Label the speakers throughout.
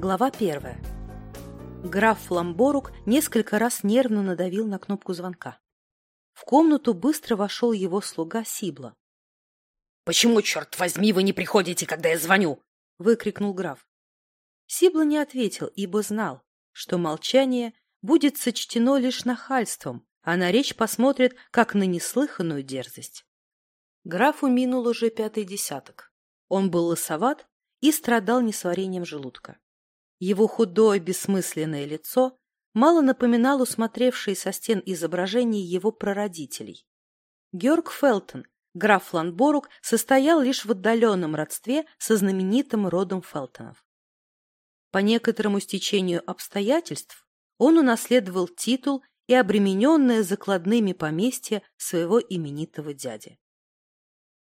Speaker 1: Глава первая. Граф Ламборук несколько раз нервно надавил на кнопку звонка. В комнату быстро вошел его слуга Сибла.
Speaker 2: — Почему, черт возьми, вы не приходите, когда я звоню?
Speaker 1: — выкрикнул граф. Сибла не ответил, ибо знал, что молчание будет сочтено лишь нахальством, а на речь посмотрит, как на неслыханную дерзость. Графу минул уже пятый десяток. Он был лысоват и страдал несварением желудка. Его худое, бессмысленное лицо мало напоминало смотревшие со стен изображения его прародителей. Георг Фелтон, граф Ланборук, состоял лишь в отдаленном родстве со знаменитым родом Фелтонов. По некоторому стечению обстоятельств он унаследовал титул и обремененное закладными поместья своего именитого дяди.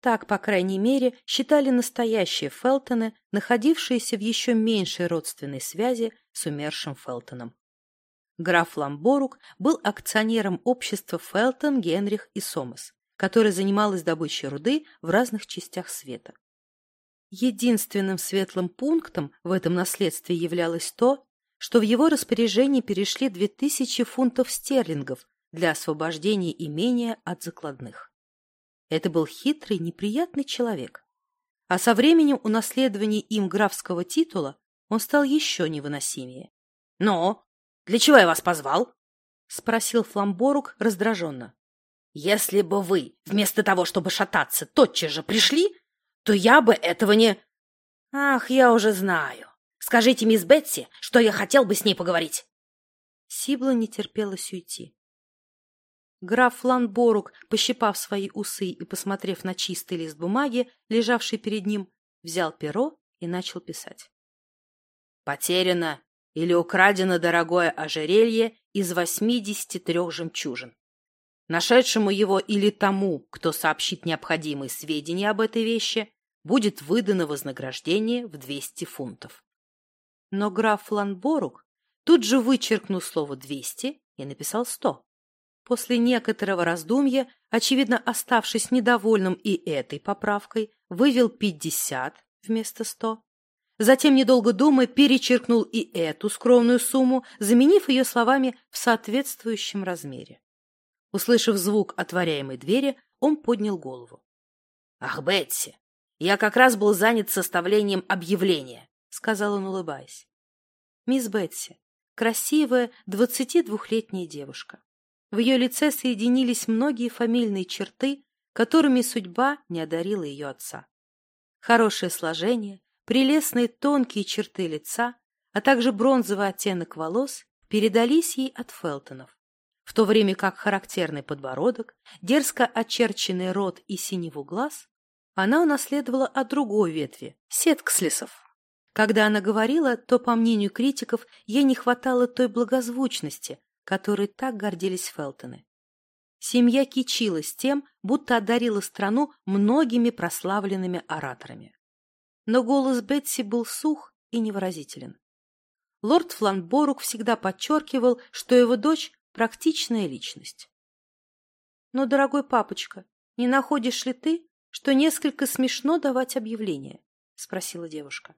Speaker 1: Так, по крайней мере, считали настоящие Фелтоны, находившиеся в еще меньшей родственной связи с умершим Фелтоном. Граф Ламборук был акционером общества Фелтон, Генрих и Сомас, которое занималось добычей руды в разных частях света. Единственным светлым пунктом в этом наследстве являлось то, что в его распоряжении перешли 2000 фунтов стерлингов для освобождения имения от закладных. Это был хитрый, неприятный человек. А со временем унаследования им графского титула он стал еще невыносимее.
Speaker 2: — Но для чего я вас позвал?
Speaker 1: — спросил Фламборук раздраженно.
Speaker 2: — Если бы вы, вместо того, чтобы шататься, тотчас же пришли, то я бы этого не... Ах, я уже знаю. Скажите мисс Бетси, что я хотел бы с ней поговорить.
Speaker 1: Сибла не терпелось уйти. Граф Ланборук, пощипав свои усы и посмотрев на чистый лист бумаги, лежавший перед ним, взял перо и начал писать.
Speaker 2: «Потеряно или украдено дорогое ожерелье из восьмидесяти трех жемчужин. Нашедшему его или тому, кто сообщит необходимые сведения об этой вещи, будет выдано вознаграждение в двести фунтов».
Speaker 1: Но граф Ланборук тут же вычеркнул слово «двести» и написал «сто». После некоторого раздумья, очевидно оставшись недовольным и этой поправкой, вывел пятьдесят вместо сто. Затем, недолго думая, перечеркнул и эту скромную сумму, заменив ее словами в соответствующем размере. Услышав звук отворяемой двери, он поднял голову.
Speaker 2: — Ах, Бетси, я как раз был занят составлением объявления, — сказал он, улыбаясь.
Speaker 1: Мисс Бетси, красивая двадцати двухлетняя девушка. В ее лице соединились многие фамильные черты, которыми судьба не одарила ее отца. Хорошее сложение, прелестные тонкие черты лица, а также бронзовый оттенок волос передались ей от Фелтонов, в то время как характерный подбородок, дерзко очерченный рот и синеву глаз она унаследовала от другой ветви – сеткслесов. Когда она говорила, то, по мнению критиков, ей не хватало той благозвучности, которой так гордились Фелтоны. Семья кичилась тем, будто одарила страну многими прославленными ораторами. Но голос Бетси был сух и невыразителен. Лорд Фланборук всегда подчеркивал, что его дочь – практичная личность. «Но, дорогой папочка, не находишь ли ты, что несколько смешно давать объявление?» – спросила девушка.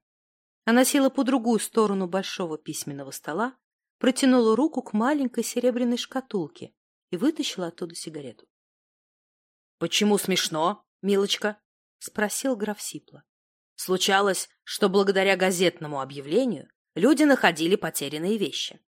Speaker 1: Она села по другую сторону большого письменного стола, протянула руку к маленькой серебряной шкатулке и вытащила оттуда сигарету.
Speaker 2: — Почему смешно, милочка? — спросил граф Сипла. — Случалось, что благодаря газетному объявлению люди находили потерянные вещи.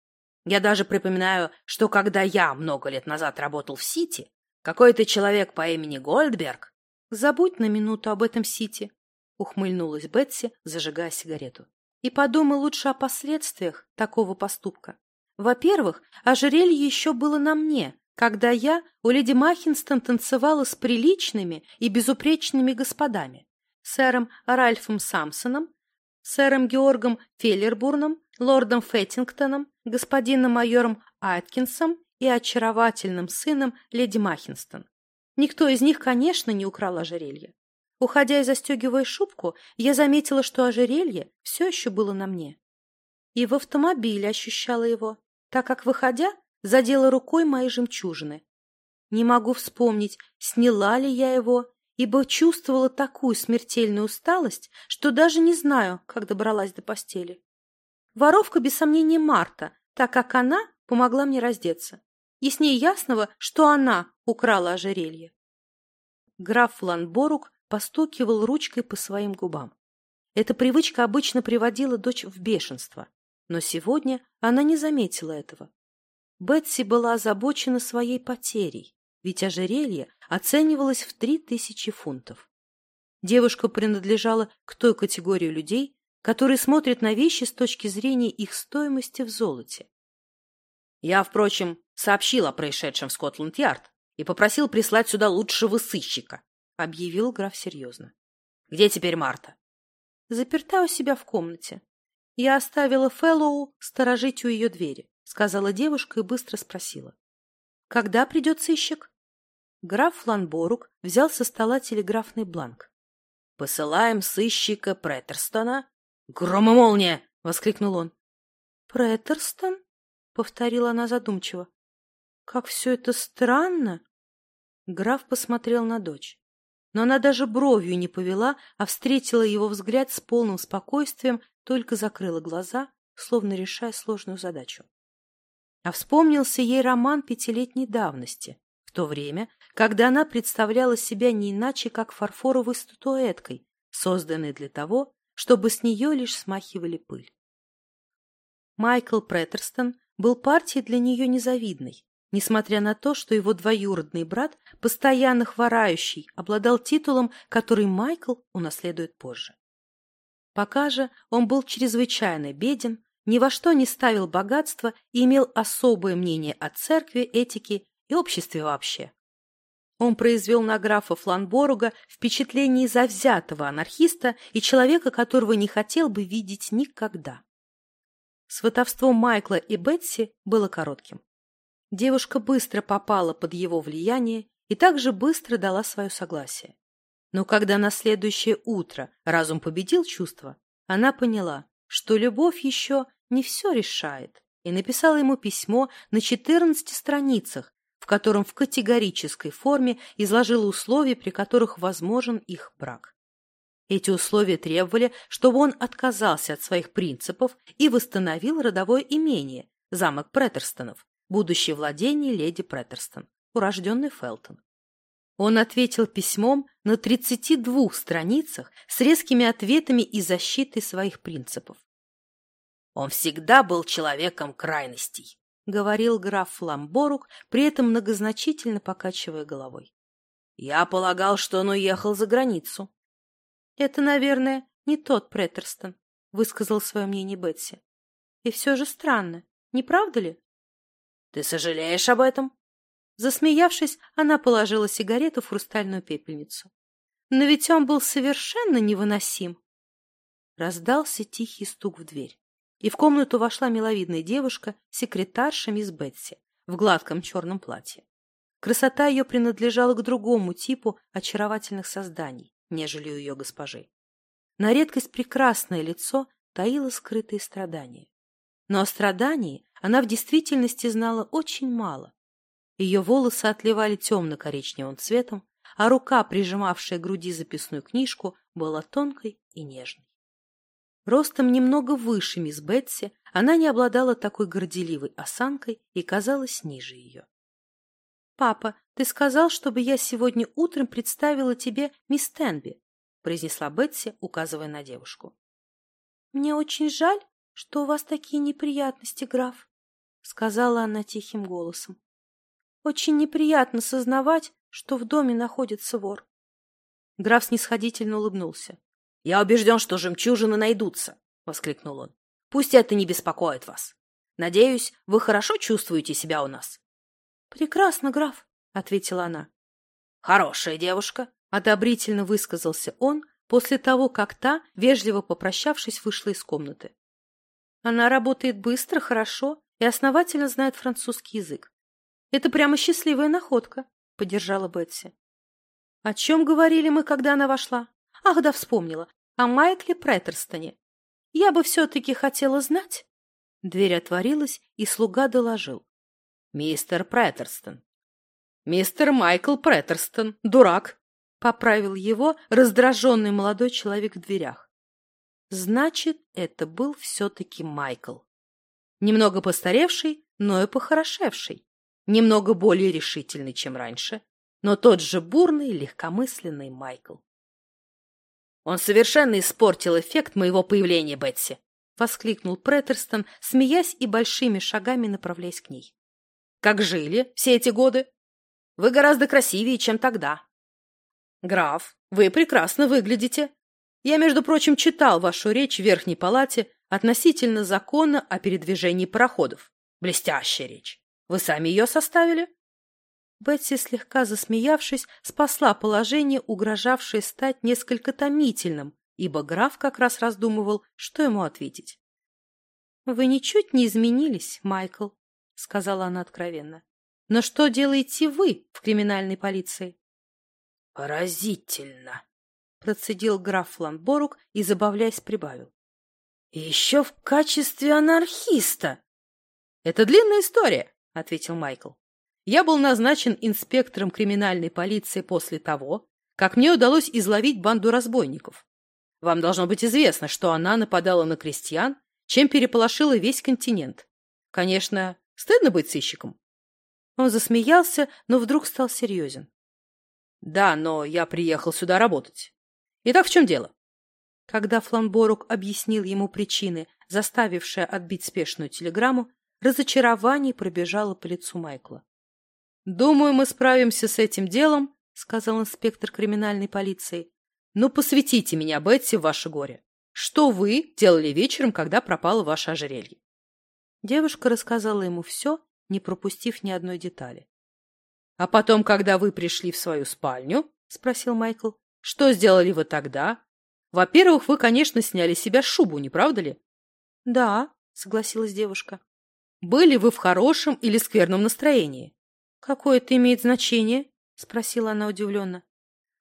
Speaker 2: Я даже припоминаю, что когда я много лет назад работал в Сити, какой-то человек по имени Гольдберг...
Speaker 1: — Забудь на минуту об этом Сити, — ухмыльнулась Бетси, зажигая сигарету. — И подумай лучше о последствиях такого поступка. Во-первых, ожерелье еще было на мне, когда я у леди Махинстон танцевала с приличными и безупречными господами, сэром Ральфом Самсоном, сэром Георгом Феллербурном, лордом Феттингтоном, господином майором Айткинсом и очаровательным сыном леди Махинстон. Никто из них, конечно, не украл ожерелье. Уходя и застегивая шубку, я заметила, что ожерелье все еще было на мне. И в автомобиле ощущала его так как, выходя, задела рукой мои жемчужины. Не могу вспомнить, сняла ли я его, ибо чувствовала такую смертельную усталость, что даже не знаю, как добралась до постели. Воровка, без сомнения, Марта, так как она помогла мне раздеться. Яснее ясного, что она украла ожерелье. Граф Фланборук постукивал ручкой по своим губам. Эта привычка обычно приводила дочь в бешенство, но сегодня она не заметила этого. Бетси была озабочена своей потерей, ведь ожерелье оценивалось в три тысячи фунтов. Девушка принадлежала к той категории людей, которые смотрят на вещи с точки зрения их стоимости в золоте.
Speaker 2: Я, впрочем, сообщил о происшедшем в Скотланд-Ярд и попросил прислать сюда лучшего сыщика, — объявил граф серьезно. — Где теперь Марта?
Speaker 1: — Заперта у себя в комнате. Я оставила Фэллоу сторожить у ее двери, — сказала девушка и быстро спросила. — Когда придет сыщик? Граф Фланборук взял со стола телеграфный бланк.
Speaker 2: — Посылаем сыщика Претерстона. — Громомолния! — воскликнул он.
Speaker 1: — Претерстон? — повторила она задумчиво. — Как все это странно! Граф посмотрел на дочь но она даже бровью не повела, а встретила его взгляд с полным спокойствием, только закрыла глаза, словно решая сложную задачу. А вспомнился ей роман пятилетней давности, в то время, когда она представляла себя не иначе, как фарфоровой статуэткой, созданной для того, чтобы с нее лишь смахивали пыль. Майкл Претерстон был партией для нее незавидной, несмотря на то, что его двоюродный брат, постоянно хворающий, обладал титулом, который Майкл унаследует позже. Пока же он был чрезвычайно беден, ни во что не ставил богатства и имел особое мнение о церкви, этике и обществе вообще. Он произвел на графа Фланборуга впечатление завзятого анархиста и человека, которого не хотел бы видеть никогда. Сватовство Майкла и Бетси было коротким. Девушка быстро попала под его влияние и также быстро дала свое согласие. Но когда на следующее утро разум победил чувство, она поняла, что любовь еще не все решает, и написала ему письмо на 14 страницах, в котором в категорической форме изложила условия, при которых возможен их брак. Эти условия требовали, чтобы он отказался от своих принципов и восстановил родовое имение, замок Претерстонов, будущее владение леди Претерстон, урожденный Фелтон. Он ответил письмом на 32 страницах с резкими ответами и защитой своих принципов.
Speaker 2: «Он всегда был человеком крайностей», — говорил граф Фламборук, при этом многозначительно покачивая головой. «Я полагал, что он уехал за границу».
Speaker 1: «Это, наверное, не тот Претерстон», — высказал свое мнение Бетси. «И все же странно, не правда ли?»
Speaker 2: Ты сожалеешь об этом?
Speaker 1: Засмеявшись, она положила сигарету в хрустальную пепельницу. Но ведь он был совершенно невыносим. Раздался тихий стук в дверь, и в комнату вошла миловидная девушка, секретарша мисс Бетси, в гладком черном платье. Красота ее принадлежала к другому типу очаровательных созданий, нежели у ее госпожи. На редкость прекрасное лицо таило скрытые страдания. Но о страдании она в действительности знала очень мало. Ее волосы отливали темно-коричневым цветом, а рука, прижимавшая к груди записную книжку, была тонкой и нежной. Ростом немного выше мисс Бетси, она не обладала такой горделивой осанкой и казалась ниже ее. — Папа, ты сказал, чтобы я сегодня утром представила тебе мисс Тенби, — произнесла Бетси, указывая на девушку. — Мне очень жаль, что у вас такие неприятности, граф, — сказала она тихим голосом. — Очень неприятно сознавать, что в доме находится вор.
Speaker 2: Граф снисходительно улыбнулся. — Я убежден, что жемчужины найдутся, — воскликнул он. — Пусть это не беспокоит вас. Надеюсь, вы хорошо чувствуете себя у нас.
Speaker 1: — Прекрасно, граф, — ответила она.
Speaker 2: — Хорошая девушка, —
Speaker 1: одобрительно высказался он после того, как та, вежливо попрощавшись, вышла из комнаты. Она работает быстро, хорошо и основательно знает французский язык. Это прямо счастливая находка, — поддержала Бетси. — О чем говорили мы, когда она вошла? Ах, да, вспомнила. О Майкле Претерстоне. Я бы все-таки хотела знать. Дверь отворилась, и слуга доложил.
Speaker 2: — Мистер Претерстон. — Мистер Майкл Претерстон, дурак, — поправил его раздраженный молодой человек в дверях.
Speaker 1: Значит, это был все-таки Майкл. Немного постаревший, но и похорошевший. Немного более решительный, чем раньше, но тот же бурный, легкомысленный Майкл.
Speaker 2: «Он совершенно испортил эффект моего появления, Бетси!» — воскликнул Претерстон, смеясь и большими шагами направляясь к ней. «Как жили все эти годы? Вы гораздо красивее, чем тогда. Граф, вы прекрасно выглядите. Я, между прочим, читал вашу речь в Верхней Палате относительно закона о передвижении пароходов. Блестящая речь. Вы сами ее составили?»
Speaker 1: Бетси, слегка засмеявшись, спасла положение, угрожавшее стать несколько томительным, ибо граф как раз раздумывал, что ему ответить. «Вы ничуть не изменились, Майкл», — сказала она откровенно. «Но что делаете вы в криминальной полиции?»
Speaker 2: «Поразительно», — процедил граф Фланборук и, забавляясь, прибавил. «И еще в качестве анархиста!»
Speaker 1: «Это длинная история», — ответил Майкл. «Я был назначен инспектором криминальной полиции после того, как мне удалось изловить банду разбойников. Вам должно быть известно, что она нападала на крестьян, чем переполошила весь континент. Конечно, стыдно быть сыщиком. Он засмеялся, но вдруг стал серьезен. Да, но я приехал сюда работать. Итак, в чем дело? Когда Фламборук объяснил ему причины, заставившие отбить спешную телеграмму, разочарование пробежало по лицу Майкла. «Думаю, мы справимся с этим делом», — сказал инспектор криминальной полиции. Ну, посвятите меня, Бетси, в ваше горе. Что вы делали вечером, когда пропало ваше ожерелье? Девушка рассказала ему все, не пропустив ни одной детали. — А потом, когда вы пришли в свою спальню, — спросил Майкл, — что сделали вы тогда? Во-первых, вы, конечно, сняли с себя шубу, не правда ли? — Да, — согласилась девушка. — Были вы в хорошем или скверном настроении? — Какое это имеет значение? — спросила она удивленно.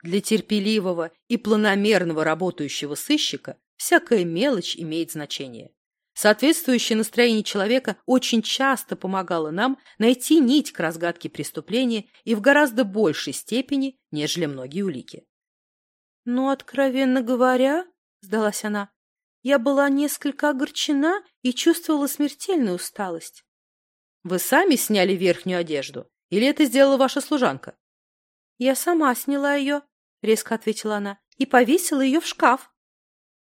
Speaker 1: Для терпеливого и планомерного работающего сыщика всякая мелочь имеет значение. Соответствующее настроение человека очень часто помогало нам найти нить к разгадке преступления и в гораздо большей степени, нежели многие улики. — Ну, откровенно говоря, — сдалась она, — я была несколько огорчена и чувствовала смертельную усталость. — Вы сами сняли верхнюю одежду? Или это сделала ваша служанка? — Я сама сняла ее, резко ответила она, и повесила ее в шкаф.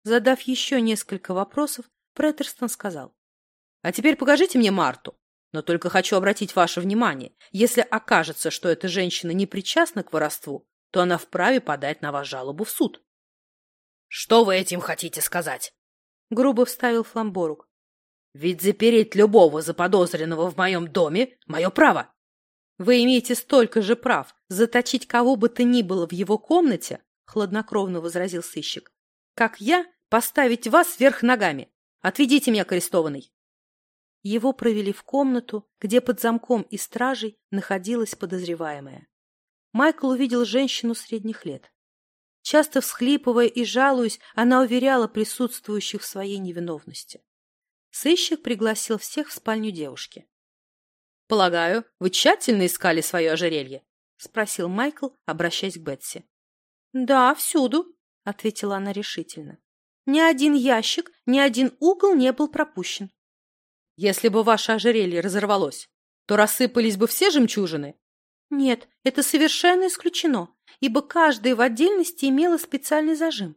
Speaker 1: Задав еще несколько вопросов, Претерстон сказал. А теперь покажите мне Марту. Но только хочу обратить ваше внимание, если окажется, что эта женщина не причастна к воровству, то она вправе подать на вас жалобу в суд.
Speaker 2: — Что вы этим хотите сказать?
Speaker 1: — грубо вставил Фламборук.
Speaker 2: — Ведь запереть любого заподозренного в моем доме — мое право.
Speaker 1: Вы имеете столько же прав заточить кого бы то ни было в его комнате, хладнокровно возразил сыщик, как я поставить вас вверх ногами. Отведите меня к арестованной. Его провели в комнату, где под замком и стражей находилась подозреваемая. Майкл увидел женщину средних лет. Часто всхлипывая и жалуясь, она уверяла присутствующих в своей невиновности. Сыщик пригласил всех в спальню девушки. Полагаю, вы тщательно искали свое ожерелье? — спросил Майкл, обращаясь к Бетси. — Да, всюду, — ответила она решительно. Ни один ящик, ни один угол не был пропущен. — Если бы ваше ожерелье разорвалось, то рассыпались бы все жемчужины? — Нет, это совершенно исключено, ибо каждая в отдельности имела специальный зажим.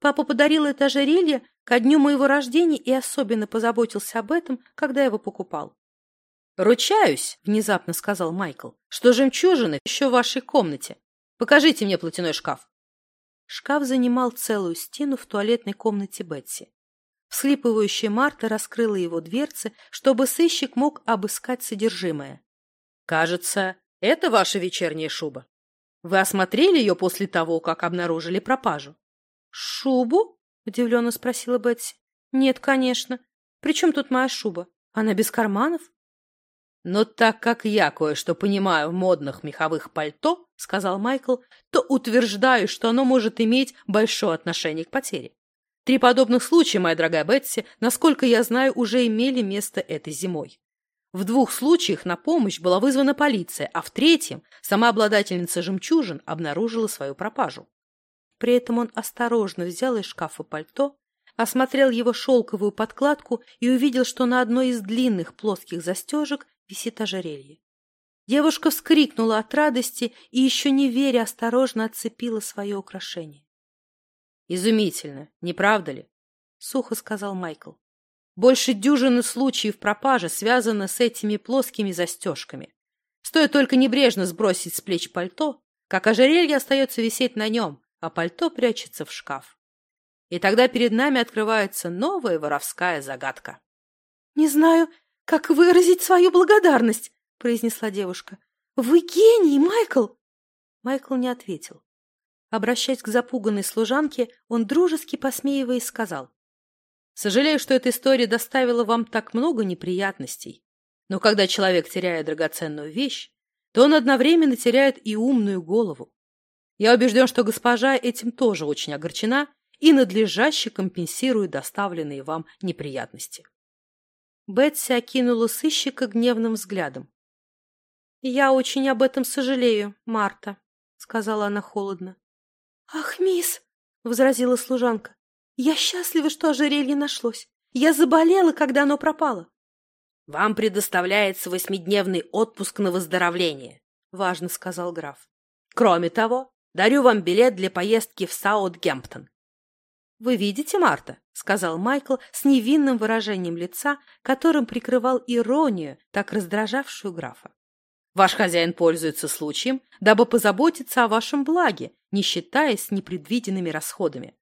Speaker 1: Папа подарил это ожерелье ко дню моего рождения и особенно позаботился об этом, когда его покупал. «Ручаюсь», — внезапно сказал Майкл, «что жемчужины еще в вашей комнате. Покажите мне платяной шкаф». Шкаф занимал целую стену в туалетной комнате Бетси. Всхлипывающая Марта раскрыла его дверцы, чтобы сыщик мог обыскать содержимое. «Кажется, это ваша вечерняя шуба. Вы осмотрели ее после того, как обнаружили пропажу?» «Шубу?» — удивленно спросила Бетси. «Нет, конечно. При чем тут моя шуба? Она без карманов?» «Но так как я кое-что понимаю в модных меховых пальто, — сказал Майкл, — то утверждаю, что оно может иметь большое отношение к потере. Три подобных случая, моя дорогая Бетси, насколько я знаю, уже имели место этой зимой. В двух случаях на помощь была вызвана полиция, а в третьем сама обладательница жемчужин обнаружила свою пропажу. При этом он осторожно взял из шкафа пальто, осмотрел его шелковую подкладку и увидел, что на одной из длинных плоских застежек висит ожерелье. Девушка вскрикнула от радости и, еще не веря, осторожно отцепила свое украшение.
Speaker 2: «Изумительно, не правда ли?» — сухо сказал Майкл. «Больше дюжины случаев пропажи связаны с этими плоскими застежками. Стоит только небрежно сбросить с плеч пальто, как ожерелье остается висеть на нем, а пальто прячется в шкаф. И тогда перед нами открывается новая воровская загадка.
Speaker 1: — Не знаю, как выразить свою благодарность, — произнесла девушка. — Вы гений, Майкл! Майкл не ответил. Обращаясь к запуганной служанке, он дружески посмеиваясь сказал.
Speaker 2: — Сожалею, что эта история доставила вам так много неприятностей. Но когда человек теряет драгоценную вещь, то он одновременно теряет и умную голову. Я убежден, что госпожа этим тоже очень огорчена и надлежаще компенсирует доставленные вам неприятности.
Speaker 1: Бетси окинула сыщика гневным взглядом. — Я очень об этом сожалею, Марта, — сказала она холодно. — Ах, мисс, — возразила служанка, — я счастлива, что ожерелье нашлось. Я заболела, когда оно пропало.
Speaker 2: — Вам предоставляется восьмидневный отпуск на выздоровление, — важно сказал граф. — Кроме того, дарю вам билет для поездки в Саутгемптон.
Speaker 1: — Вы видите, Марта, — сказал Майкл с невинным выражением лица, которым прикрывал иронию, так раздражавшую графа.
Speaker 2: Ваш хозяин пользуется случаем, дабы позаботиться о вашем благе, не считаясь непредвиденными расходами.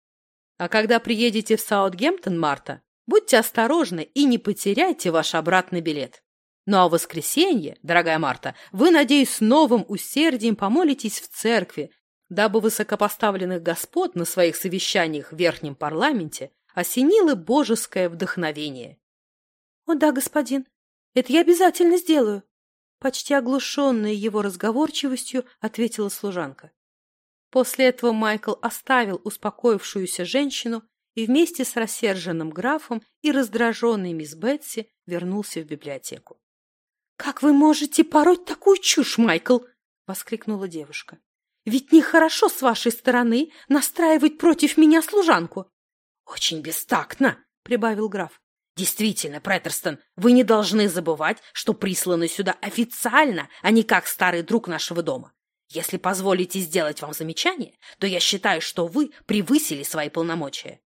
Speaker 2: А когда приедете в Саутгемптон, Марта, Будьте осторожны и не потеряйте ваш обратный билет. Ну а в воскресенье, дорогая Марта, вы, надеюсь, с новым усердием помолитесь в церкви, дабы высокопоставленных господ на своих совещаниях в Верхнем парламенте осенило божеское вдохновение.
Speaker 1: — О да, господин, это я обязательно сделаю, — почти оглушенная его разговорчивостью ответила служанка. После этого Майкл оставил успокоившуюся женщину и вместе с рассерженным графом и раздраженной мисс Бетси вернулся в библиотеку. — Как вы можете пороть такую чушь, Майкл? — воскликнула девушка. — Ведь нехорошо с вашей стороны настраивать против меня служанку.
Speaker 2: — Очень бестактно, — прибавил граф. — Действительно, Преттерстон, вы не должны забывать, что присланы сюда официально, а не как старый друг нашего дома. Если позволите сделать вам замечание, то я считаю, что вы превысили свои полномочия.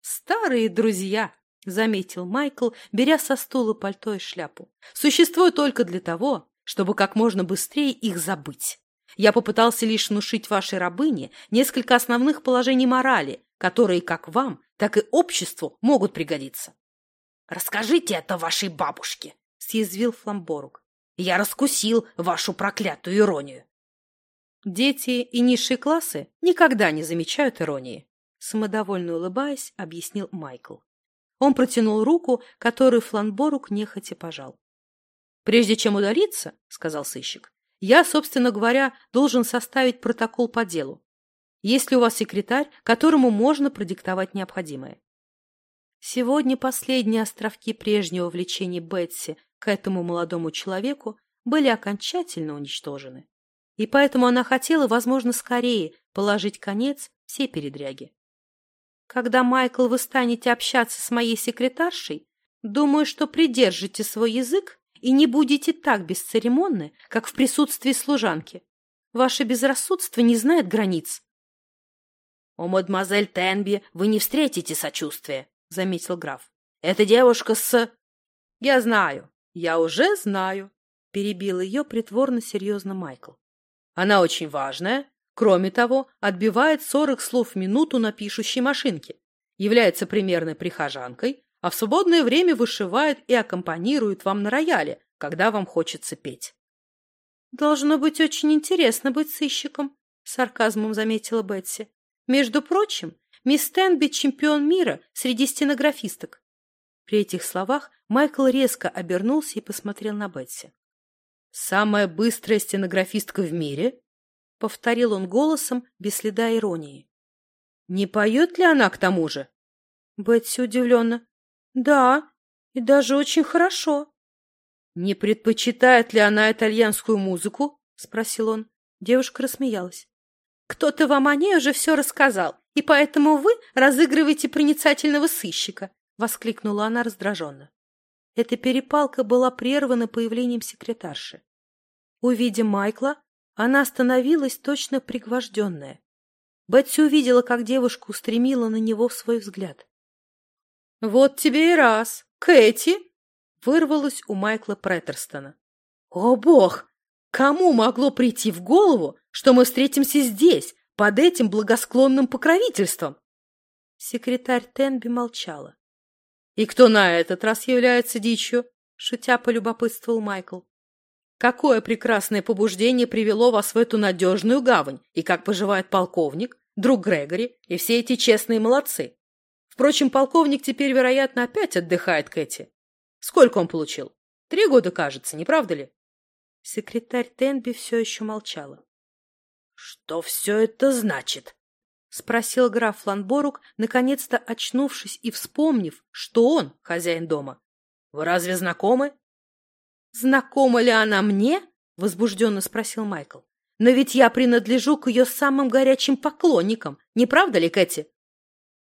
Speaker 1: «Старые друзья», — заметил Майкл, беря со стула пальто и шляпу, «существуют только для того, чтобы как можно быстрее их забыть. Я попытался лишь внушить вашей рабыне несколько основных положений морали, которые как вам, так и обществу могут пригодиться».
Speaker 2: «Расскажите это вашей бабушке», —
Speaker 1: съязвил Фламборук.
Speaker 2: «Я раскусил вашу проклятую иронию».
Speaker 1: Дети и низшие классы никогда не замечают иронии самодовольно улыбаясь, объяснил Майкл. Он протянул руку, которую Фланборук нехотя пожал. «Прежде чем удалиться, — сказал сыщик, — я, собственно говоря, должен составить протокол по делу. Есть ли у вас секретарь, которому можно продиктовать необходимое?» Сегодня последние островки прежнего влечения Бетси к этому молодому человеку были окончательно уничтожены. И поэтому она хотела, возможно, скорее положить конец всей передряге. Когда, Майкл, вы станете общаться с моей секретаршей, думаю, что придержите свой язык и не будете так бесцеремонны, как в присутствии служанки. Ваше безрассудство не знает границ.
Speaker 2: — У мадемуазель Тенби вы не встретите сочувствия, — заметил граф. — Эта девушка с...
Speaker 1: — Я знаю, я уже знаю, — перебил ее притворно серьезно Майкл. — Она очень важная, Кроме того, отбивает 40 слов в минуту на пишущей машинке, является примерной прихожанкой, а в свободное время вышивает и аккомпанирует вам на рояле, когда вам хочется петь. «Должно быть очень интересно быть сыщиком», — сарказмом заметила Бетси. «Между прочим, мисс Тенби — чемпион мира среди стенографисток». При этих словах Майкл резко обернулся и посмотрел на Бетси. «Самая быстрая стенографистка в мире?» — повторил он голосом, без следа иронии. «Не поет ли она к тому же?» Бетси удивленно. «Да, и даже очень хорошо». «Не предпочитает ли она итальянскую музыку?» — спросил он. Девушка рассмеялась. «Кто-то вам о ней уже все рассказал, И поэтому вы разыгрываете проницательного сыщика, — воскликнула она раздраженно. Эта перепалка была прервана появлением секретарши. Увидя Майкла, она остановилась точно пригвожденная. Бетси увидела, как девушка устремила на него свой взгляд. — Вот тебе и раз! Кэти! — вырвалось у Майкла Преттерстона. — О, бог! Кому могло прийти в голову, что мы встретимся здесь, под этим благосклонным покровительством? Секретарь Тенби молчала. — И кто на этот раз является дичью? — шутя полюбопытствовал Майкл. — Какое прекрасное побуждение привело вас в эту надежную гавань, и как поживает полковник, друг Грегори и все эти честные молодцы? Впрочем, полковник теперь, вероятно, опять отдыхает, Кэти. Сколько он получил? Три года, кажется, не правда ли? Секретарь Тенби все еще молчала. — Что все это значит? — спросил граф Фланборук, наконец-то очнувшись и вспомнив, что он хозяин дома. — Вы разве знакомы? — Знакома ли она мне? — возбужденно спросил Майкл. — Но ведь я принадлежу к ее самым горячим поклонникам, не правда ли, Кэти?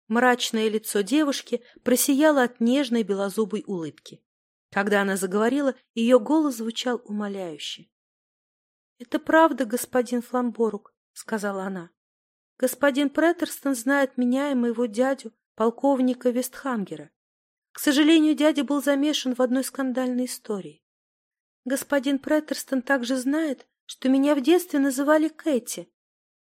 Speaker 1: Мрачное лицо девушки просияло от нежной белозубой улыбки. Когда она заговорила, ее голос звучал умоляюще. — Это правда, господин Фламборук, — сказала она. Господин Претерстон знает меня и моего дядю, полковника Вестхангера. К сожалению, дядя был замешан в одной скандальной истории. Господин Претерстон также знает, что меня в детстве называли Кэти,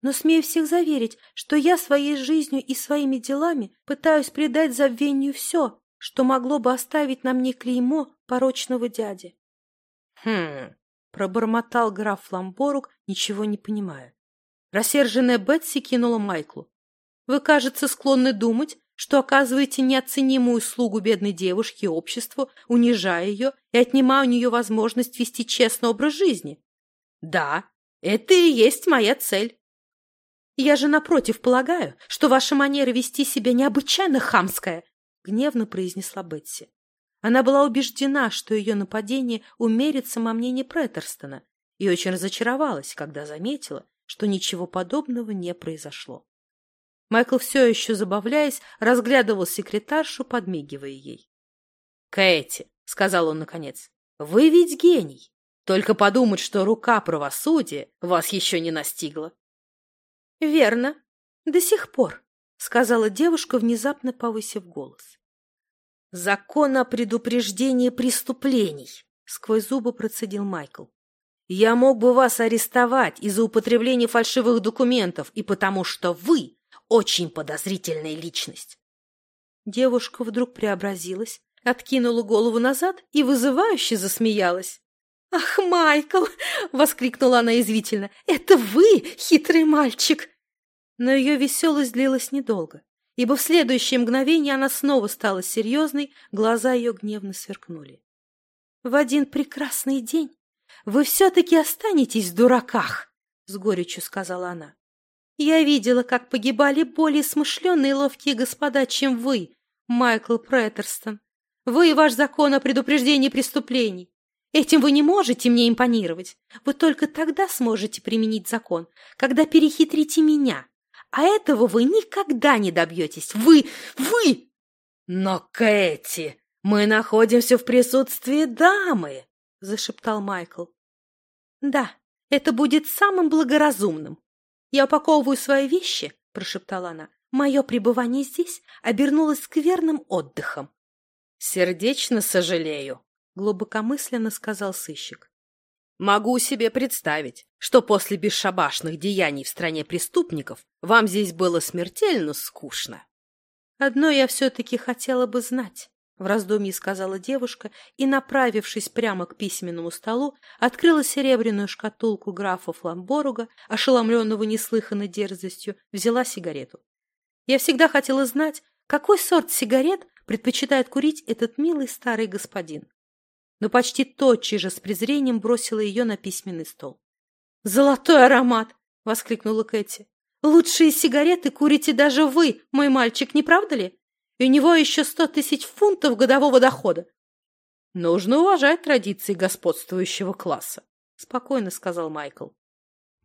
Speaker 1: но смею всех заверить, что я своей жизнью и своими делами пытаюсь придать забвению все, что могло бы оставить на мне клеймо порочного дяди. — Хм, — пробормотал граф Фламборук, ничего не понимая. Рассерженная Бетси кинула Майклу. «Вы, кажется, склонны думать, что оказываете неоценимую услугу бедной девушке и обществу, унижая ее и отнимая у нее возможность вести честный образ жизни. Да, это и есть моя цель. Я же, напротив, полагаю, что ваша манера вести себя необычайно хамская, — гневно произнесла Бетси. Она была убеждена, что ее нападение умерит самомнение Претерстона, и очень разочаровалась, когда заметила, что ничего подобного не произошло. Майкл все еще, забавляясь, разглядывал секретаршу, подмигивая ей. — Кэти, — сказал он наконец, — вы ведь гений. Только подумать, что рука правосудия вас еще не настигла. — Верно. До сих пор, — сказала девушка, внезапно повысив голос. — Закон о предупреждении преступлений, — сквозь зубы процедил Майкл. Я мог бы вас арестовать из-за употребления фальшивых документов и потому, что вы очень подозрительная личность. Девушка вдруг преобразилась, откинула голову назад и вызывающе засмеялась. «Ах, Майкл!» — воскликнула она извительно. «Это вы, хитрый мальчик!» Но ее веселость длилась недолго, ибо в следующее мгновение она снова стала серьезной, глаза ее гневно сверкнули. В один прекрасный день вы все-таки останетесь в дураках, — с горечью сказала она. Я видела, как погибали более смышленные и ловкие господа, чем вы, Майкл Претерстон. Вы и ваш закон о предупреждении преступлений. Этим вы не можете мне импонировать. Вы только тогда сможете применить закон, когда перехитрите меня. А этого вы никогда не добьетесь. Вы... вы... Но, Кэти, мы находимся в присутствии дамы, — зашептал Майкл. «Да, это будет самым благоразумным. Я упаковываю свои вещи», — прошептала она. «Мое пребывание здесь обернулось скверным отдыхом». «Сердечно сожалею», — глубокомысленно сказал сыщик. «Могу себе представить, что после бесшабашных деяний в стране преступников вам здесь было смертельно скучно». «Одно я все-таки хотела бы знать», в раздумье сказала девушка и, направившись прямо к письменному столу, открыла серебряную шкатулку графа Фламборуга, ошеломленного неслыханной дерзостью, взяла сигарету. Я всегда хотела знать, какой сорт сигарет предпочитает курить этот милый старый господин. Но почти тотчас же с презрением бросила ее на письменный стол. «Золотой аромат!» — воскликнула Кэти. «Лучшие сигареты курите даже вы, мой мальчик, не правда ли?» И у него еще сто тысяч фунтов годового дохода. — Нужно уважать традиции господствующего класса, — спокойно сказал Майкл.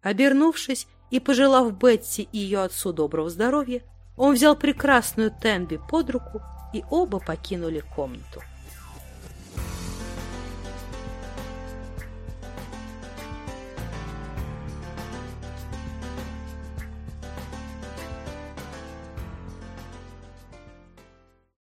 Speaker 1: Обернувшись и пожелав Бетси и ее отцу доброго здоровья, Он взял прекрасную Тенби под руку, и оба покинули комнату.